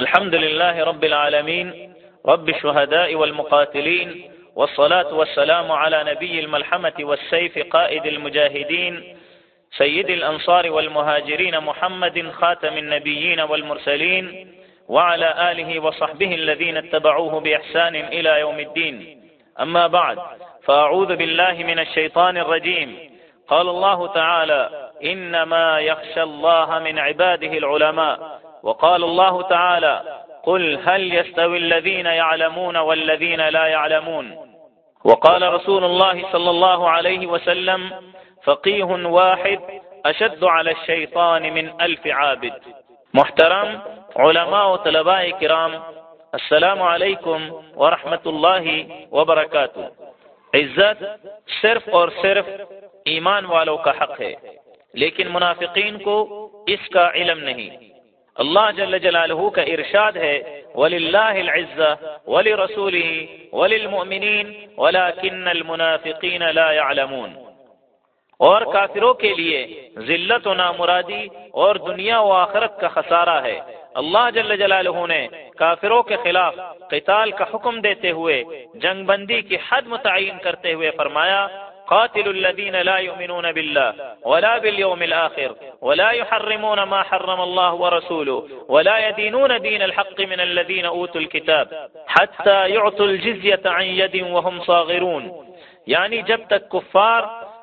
الحمد لله رب العالمين، رب الشهداء والمقاتلين، والصلاة والسلام على نبي الملحمة والسيف قائد المجاهدين، سيد الأنصار والمهاجرين محمد خاتم النبيين والمرسلين، وعلى آله وصحبه الذين اتبعوه بإحسان إلى يوم الدين. أما بعد، فأعوذ بالله من الشيطان الرجيم. قال الله تعالى إنما يخشى الله من عباده العلماء وقال الله تعالى، قل هل يستوي الذين يعلمون والذين لا يعلمون. وقال رسول الله صلى الله عليه وسلم، فقيه واحد أشد على الشيطان من ألف عابد. محترم علماء و طلباء کرام، السلام علیکم ورحمۃ اللہ وبرکاتہ عزت صرف اور صرف ایمان والوں کا حق ہے، لیکن منافقین کو اس کا علم نہیں. اللہ جل جلالہ کا ارشاد ہے وللہ العزہ ولرسوله وللمؤمنین ولكن المنافقین لا يعلمون۔ اور کافروں کے لیے ذلت و نامرادی اور دنیا و آخرت کا خسارہ ہے۔ اللہ جل جلالہ نے کافروں کے خلاف قتال کا حکم دیتے ہوئے، جنگ بندی کی حد متعین کرتے ہوئے فرمایا قاتل الذين لا يؤمنون بالله ولا باليوم الآخر ولا يحرمون ما حرم الله ورسوله ولا يدينون دين الحق من الذين أوتوا الكتاب حتى يعطوا الجزية عن يد وهم صاغرون. یعنی جب تک کفار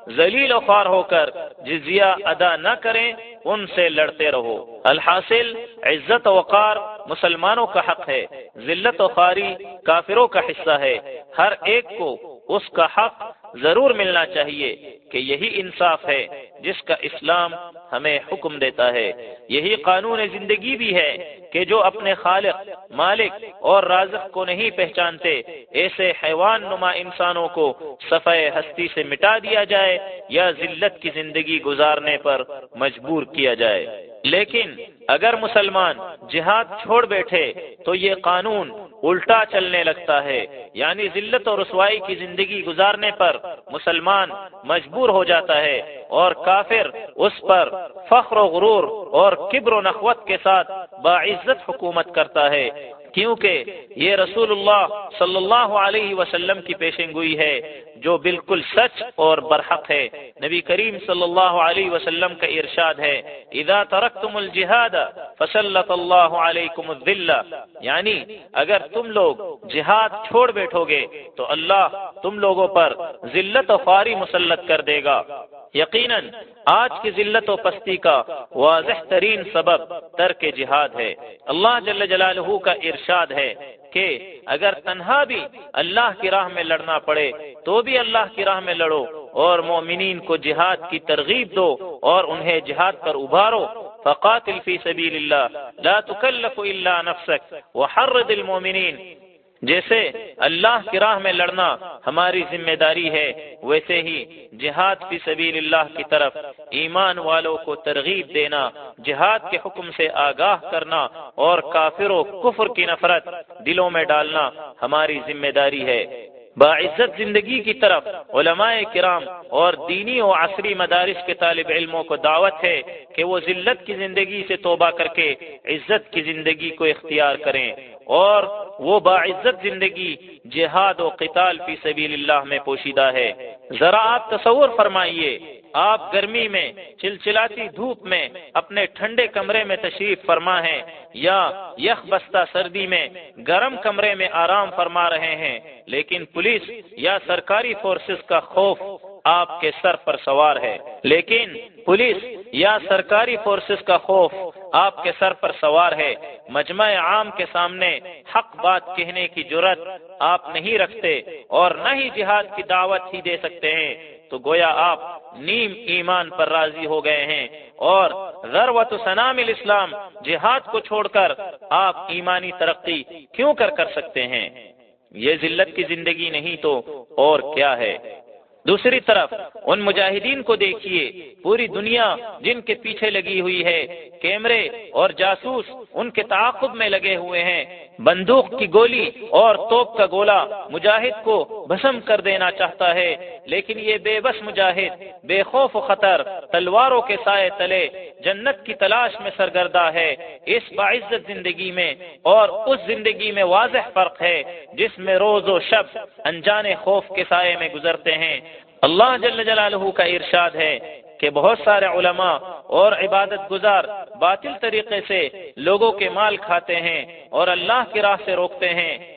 ذلیل و خوار ہو کر جزیہ ادا نہ کریں، ان سے لڑتے رہو۔ الحاصل عزت و وقار مسلمانوں کا حق ہے، ذلت و خواری کافروں کا حصہ ہے۔ ہر ایک کو اس کا حق ضرور ملنا چاہیے کہ یہی انصاف ہے جس کا اسلام ہمیں حکم دیتا ہے۔ یہی قانون زندگی بھی ہے کہ جو اپنے خالق، مالک اور رازق کو نہیں پہچانتے، ایسے حیوان نما انسانوں کو صفحہ ہستی سے مٹا دیا جائے یا ذلت کی زندگی گزارنے پر مجبور کیا جائے۔ لیکن اگر مسلمان جہاد چھوڑ بیٹھے تو یہ قانون الٹا چلنے لگتا ہے۔ یعنی ذلت اور رسوائی کی زندگی گزارنے پر مسلمان مجبور ہو جاتا ہے اور کافر اس پر فخر و غرور اور کبر و نخوت کے ساتھ باعزت حکومت کرتا ہے۔ کیونکہ یہ رسول اللہ صلی اللہ علیہ وسلم کی پیشن گوئی ہے، جو بالکل سچ اور برحق ہے۔ نبی کریم صلی اللہ علیہ وسلم کا ارشاد ہے، اذا ترکتم الجہاد فسلط اللہ علیکم الذلہ. یعنی اگر تم لوگ جہاد چھوڑ بیٹھو گے تو اللہ تم لوگوں پر ذلت و فاری مسلط کر دے گا. یقیناً آج کی ذلت و پستی کا واضح ترین سبب ترک جہاد ہے. اللہ جل جلالہ کا ارشاد ہے کہ اگر تنہا بھی اللہ کی راہ میں لڑنا پڑے تو بھی اللہ کی راہ میں لڑو اور مومنین کو جہاد کی ترغیب دو اور انہیں جہاد پر ابھارو فقاتل فی سبیل اللہ لا تکلف الا نفسك وحرد المؤمنین. جیسے اللہ کی راہ میں لڑنا ہماری ذمہ داری ہے، ویسے ہی جہاد فی سبیل اللہ کی طرف ایمان والوں کو ترغیب دینا، جہاد کے حکم سے آگاہ کرنا اور کافر و کفر کی نفرت دلوں میں ڈالنا ہماری ذمہ داری ہے۔ باعزت زندگی کی طرف علماء کرام اور دینی و عصری مدارس کے طالب علموں کو دعوت ہے کہ وہ ذلت کی زندگی سے توبہ کر کے عزت کی زندگی کو اختیار کریں اور وہ باعزت زندگی جہاد و قتال فی سبیل اللہ میں پوشیدہ ہے۔ ذرا آپ تصور فرمائیے آپ گرمی میں، چلچلاتی دھوپ میں اپنے ٹھنڈے کمرے میں تشریف فرما ہے یا یخ بستہ سردی میں گرم کمرے میں آرام فرما رہے ہیں، لیکن پولیس یا سرکاری فورسز کا خوف آپ کے سر پر سوار ہے۔ لیکن پولیس یا سرکاری فورسز کا خوف آپ کے سر پر سوار ہے۔ مجمع عام کے سامنے حق بات کہنے کی جرت آپ نہیں رکھتے اور نہ ہی جہاد کی دعوت ہی دے سکتے ہیں۔ تو گویا آپ نیم ایمان پر راضی ہو گئے ہیں اور ضرورت سنام الاسلام، جہاد کو چھوڑ کر آپ ایمانی ترقی کیوں کر کر سکتے ہیں؟ یہ ذلت کی زندگی نہیں تو اور کیا ہے؟ دوسری طرف، ان مجاہدین کو دیکھیے، پوری دنیا جن کے پیچھے لگی ہوئی ہے، کیمرے اور جاسوس ان کے تعاقب میں لگے ہوئے ہیں۔ بندوق کی گولی اور توپ کا گولا مجاہد کو بسم کر دینا چاہتا ہے، لیکن یہ بے بس مجاہد، بے خوف و خطر، تلواروں کے سائے تلے، جنت کی تلاش میں سرگردہ ہے۔ اس باعزت زندگی میں اور اس زندگی میں واضح فرق ہے، جس میں روز و شب انجان خوف کے سائے میں گزرتے ہیں۔ اللہ جل جلالہ کا ارشاد ہے کہ بہت سارے علماء اور عبادت گزار باطل طریقے سے لوگوں کے مال کھاتے ہیں اور اللہ کی راہ سے روکتے ہیں۔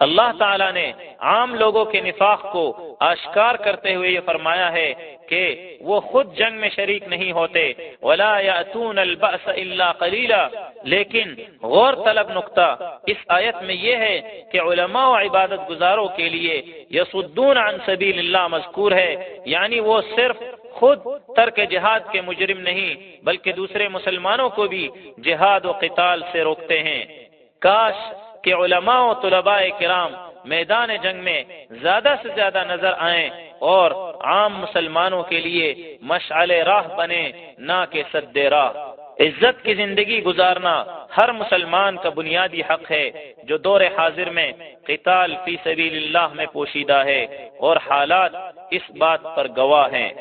اللہ تعالیٰ نے عام لوگوں کے نفاق کو آشکار کرتے ہوئے یہ فرمایا ہے کہ وہ خود جنگ میں شریک نہیں ہوتے۔ ولا یاتون البأس الا قلیلا لیکن غور طلب نقطہ اس آیت میں یہ ہے کہ علماء و عبادت گزاروں کے لیے یسدون عن سبیل اللہ مذکور ہے۔ یعنی وہ صرف خود ترک جہاد کے مجرم نہیں، بلکہ دوسرے مسلمانوں کو بھی جہاد و قتال سے روکتے ہیں۔ کاش کہ علماء و طلباء کرام میدان جنگ میں زیادہ سے زیادہ نظر آئیں اور عام مسلمانوں کے لیے مشعل راہ بنے نہ کہ سد راہ۔ عزت کی زندگی گزارنا ہر مسلمان کا بنیادی حق ہے، جو دور حاضر میں قتال فی سبیل اللہ میں پوشیدہ ہے اور حالات اس بات پر گواہ ہیں۔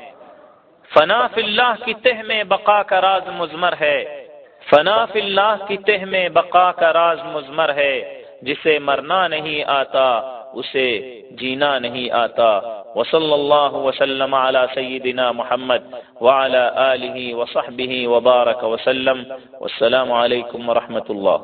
فنا فی اللہ کی تہ میں بقا کا راز مزمر ہے۔ فنا فی اللہ کی تہ میں بقا کا راز مزمر ہے، جسے مرنا نہیں آتا، اسے جینا نہیں آتا۔ وصلی اللہ وسلم علی سیدنا محمد وعلى آلہ وصحبہ وبارک وسلم۔ والسلام علیکم ورحمۃ اللہ۔